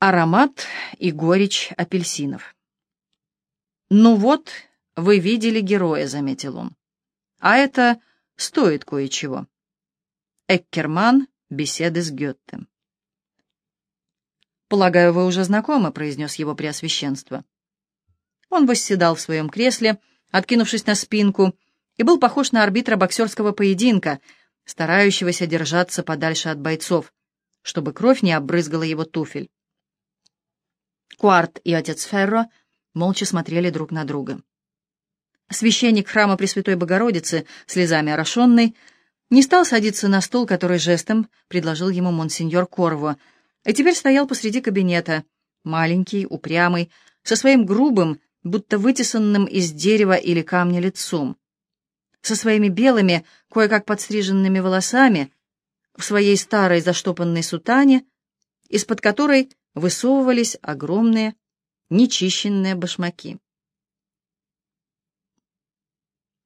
Аромат и горечь апельсинов. «Ну вот, вы видели героя», — заметил он. «А это стоит кое-чего». Эккерман. Беседы с Гетте. «Полагаю, вы уже знакомы», — произнес его преосвященство. Он восседал в своем кресле, откинувшись на спинку, и был похож на арбитра боксерского поединка, старающегося держаться подальше от бойцов, чтобы кровь не обрызгала его туфель. Куарт и отец Ферро молча смотрели друг на друга. Священник храма Пресвятой Богородицы, слезами орошенный, не стал садиться на стул, который жестом предложил ему монсеньор Корво, и теперь стоял посреди кабинета, маленький, упрямый, со своим грубым, будто вытесанным из дерева или камня лицом, со своими белыми, кое-как подстриженными волосами, в своей старой заштопанной сутане, из-под которой высовывались огромные, нечищенные башмаки.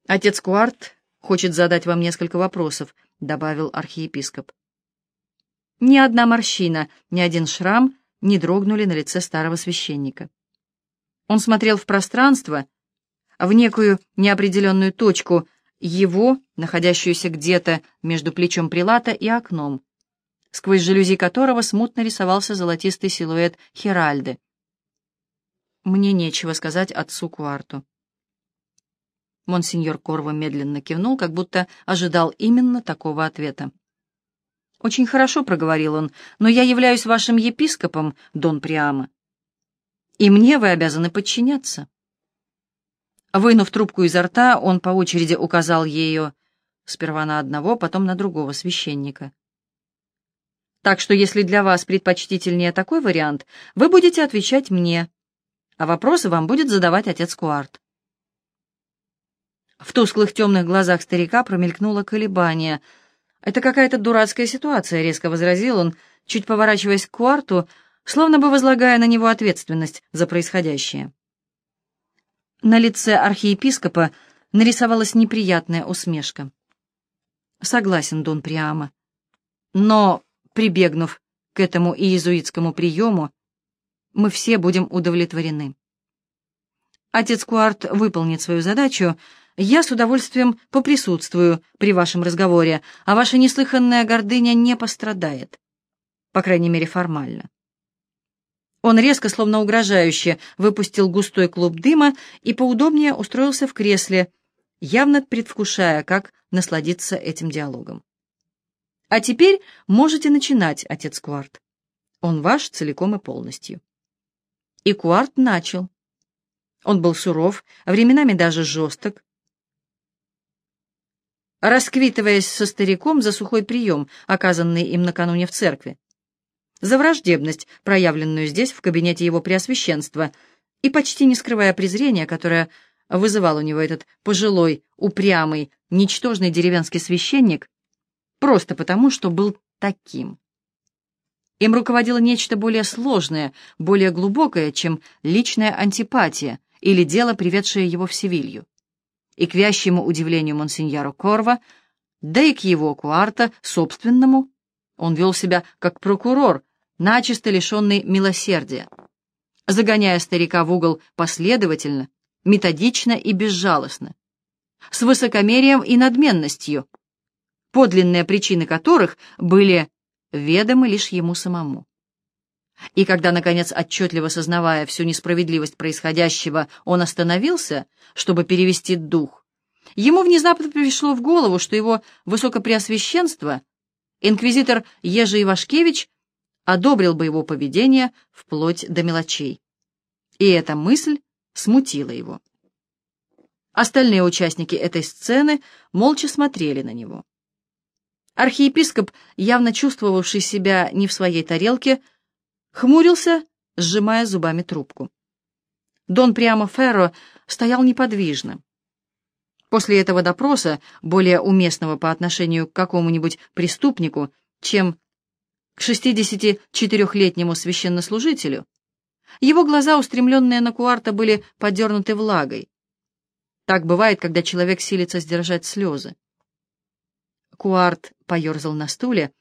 Отец Куарт хочет задать вам несколько вопросов», — добавил архиепископ. Ни одна морщина, ни один шрам не дрогнули на лице старого священника. Он смотрел в пространство, в некую неопределенную точку, его, находящуюся где-то между плечом прилата и окном, сквозь жалюзи которого смутно рисовался золотистый силуэт Хиральды. Мне нечего сказать отцу Куарту. Монсеньор Корво медленно кивнул, как будто ожидал именно такого ответа. «Очень хорошо», — проговорил он, — «но я являюсь вашим епископом, Дон Приама, и мне вы обязаны подчиняться». Вынув трубку изо рта, он по очереди указал ее сперва на одного, потом на другого священника. «Так что, если для вас предпочтительнее такой вариант, вы будете отвечать мне, а вопросы вам будет задавать отец Куарт». В тусклых темных глазах старика промелькнуло колебание. «Это какая-то дурацкая ситуация», — резко возразил он, чуть поворачиваясь к Куарту, словно бы возлагая на него ответственность за происходящее. На лице архиепископа нарисовалась неприятная усмешка. «Согласен, Дон Приама. Но, прибегнув к этому иезуитскому приему, мы все будем удовлетворены. Отец Куарт выполнит свою задачу, я с удовольствием поприсутствую при вашем разговоре, а ваша неслыханная гордыня не пострадает. По крайней мере, формально. Он резко, словно угрожающе, выпустил густой клуб дыма и поудобнее устроился в кресле, явно предвкушая, как насладиться этим диалогом. «А теперь можете начинать, отец Кварт. Он ваш целиком и полностью». И Куарт начал. Он был суров, временами даже жесток, расквитываясь со стариком за сухой прием, оказанный им накануне в церкви, за враждебность, проявленную здесь, в кабинете его преосвященства, и почти не скрывая презрения, которое вызывал у него этот пожилой, упрямый, ничтожный деревенский священник, просто потому, что был таким. Им руководило нечто более сложное, более глубокое, чем личная антипатия или дело, приведшее его в Севилью и к вящему удивлению монсеньора Корва, да и к его куарта собственному, он вел себя как прокурор, начисто лишенный милосердия, загоняя старика в угол последовательно, методично и безжалостно, с высокомерием и надменностью, подлинные причины которых были ведомы лишь ему самому. И когда, наконец, отчетливо сознавая всю несправедливость происходящего, он остановился, чтобы перевести дух, ему внезапно пришло в голову, что его высокопреосвященство, инквизитор Ежи Ивашкевич, одобрил бы его поведение вплоть до мелочей. И эта мысль смутила его. Остальные участники этой сцены молча смотрели на него. Архиепископ, явно чувствовавший себя не в своей тарелке, хмурился, сжимая зубами трубку. Дон Прямо Ферро стоял неподвижно. После этого допроса, более уместного по отношению к какому-нибудь преступнику, чем к 64-летнему священнослужителю, его глаза, устремленные на Куарта, были подернуты влагой. Так бывает, когда человек силится сдержать слезы. Куарт поерзал на стуле,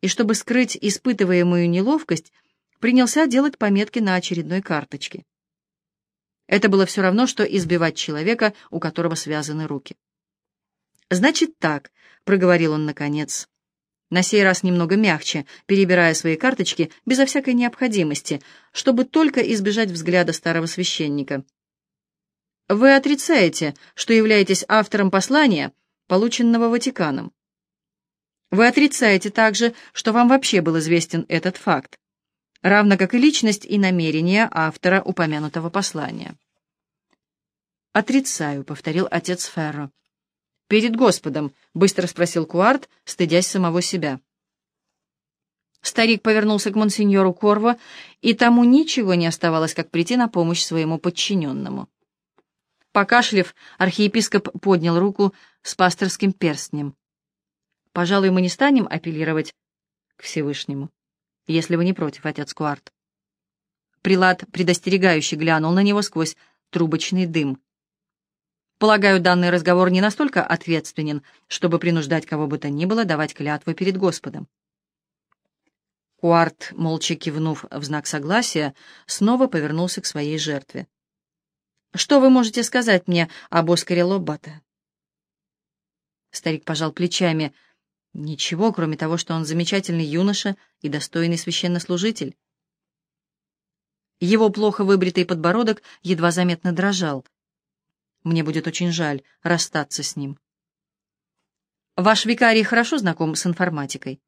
и, чтобы скрыть испытываемую неловкость, принялся делать пометки на очередной карточке. Это было все равно, что избивать человека, у которого связаны руки. «Значит так», — проговорил он наконец, на сей раз немного мягче, перебирая свои карточки безо всякой необходимости, чтобы только избежать взгляда старого священника. «Вы отрицаете, что являетесь автором послания, полученного Ватиканом. Вы отрицаете также, что вам вообще был известен этот факт, равно как и личность и намерения автора упомянутого послания. «Отрицаю», — повторил отец Ферро. «Перед Господом», — быстро спросил Куарт, стыдясь самого себя. Старик повернулся к монсеньору Корво, и тому ничего не оставалось, как прийти на помощь своему подчиненному. Покашлив, архиепископ поднял руку с пасторским перстнем. Пожалуй, мы не станем апеллировать к Всевышнему, если вы не против, отец Куарт. Прилад предостерегающе глянул на него сквозь трубочный дым. Полагаю, данный разговор не настолько ответственен, чтобы принуждать кого бы то ни было давать клятвы перед Господом. Куарт, молча кивнув в знак согласия, снова повернулся к своей жертве. «Что вы можете сказать мне об Оскаре Лоббата?» Старик пожал плечами — Ничего, кроме того, что он замечательный юноша и достойный священнослужитель. Его плохо выбритый подбородок едва заметно дрожал. Мне будет очень жаль расстаться с ним. Ваш викарий хорошо знаком с информатикой?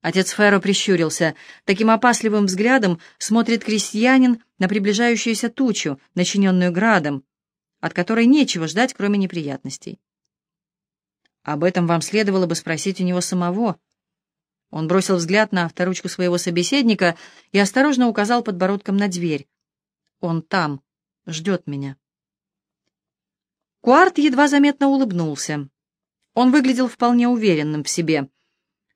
Отец Ферро прищурился. Таким опасливым взглядом смотрит крестьянин на приближающуюся тучу, начиненную градом, от которой нечего ждать, кроме неприятностей. Об этом вам следовало бы спросить у него самого. Он бросил взгляд на авторучку своего собеседника и осторожно указал подбородком на дверь. Он там, ждет меня. Куарт едва заметно улыбнулся. Он выглядел вполне уверенным в себе.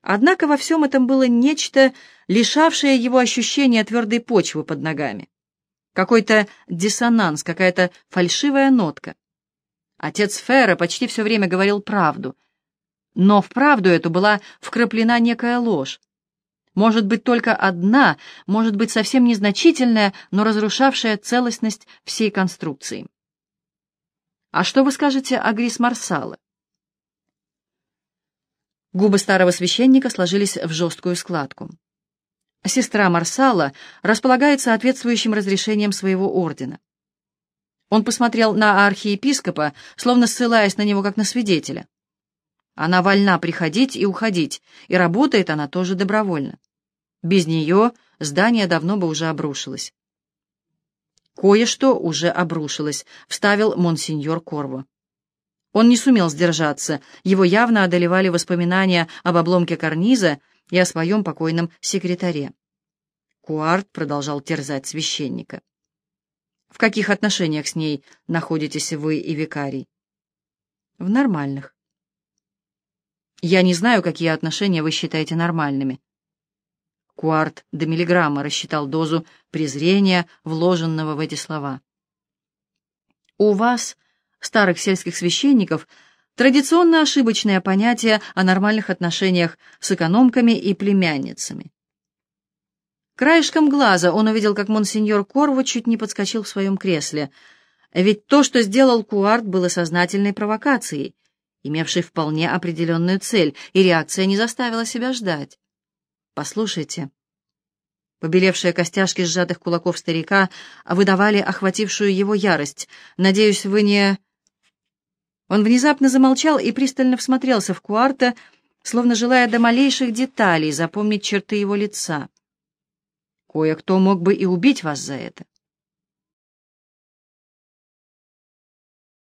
Однако во всем этом было нечто, лишавшее его ощущения твердой почвы под ногами. Какой-то диссонанс, какая-то фальшивая нотка. Отец Ферра почти все время говорил правду. Но в правду эту была вкраплена некая ложь. Может быть, только одна, может быть, совсем незначительная, но разрушавшая целостность всей конструкции. «А что вы скажете о Грис Марсала?» Губы старого священника сложились в жесткую складку. Сестра Марсала располагает соответствующим разрешением своего ордена. Он посмотрел на архиепископа, словно ссылаясь на него как на свидетеля. Она вольна приходить и уходить, и работает она тоже добровольно. Без нее здание давно бы уже обрушилось. «Кое-что уже обрушилось», — вставил монсеньор Корво. Он не сумел сдержаться, его явно одолевали воспоминания об обломке карниза и о своем покойном секретаре. Куарт продолжал терзать священника. В каких отношениях с ней находитесь вы и викарий? В нормальных. Я не знаю, какие отношения вы считаете нормальными. Куарт до миллиграмма рассчитал дозу презрения, вложенного в эти слова. У вас, старых сельских священников, традиционно ошибочное понятие о нормальных отношениях с экономками и племянницами. Краешком глаза он увидел, как монсеньор Корво чуть не подскочил в своем кресле. Ведь то, что сделал Куарт, было сознательной провокацией, имевшей вполне определенную цель, и реакция не заставила себя ждать. «Послушайте». Побелевшие костяшки сжатых кулаков старика выдавали охватившую его ярость. «Надеюсь, вы не...» Он внезапно замолчал и пристально всмотрелся в Куарта, словно желая до малейших деталей запомнить черты его лица. Кое-кто мог бы и убить вас за это.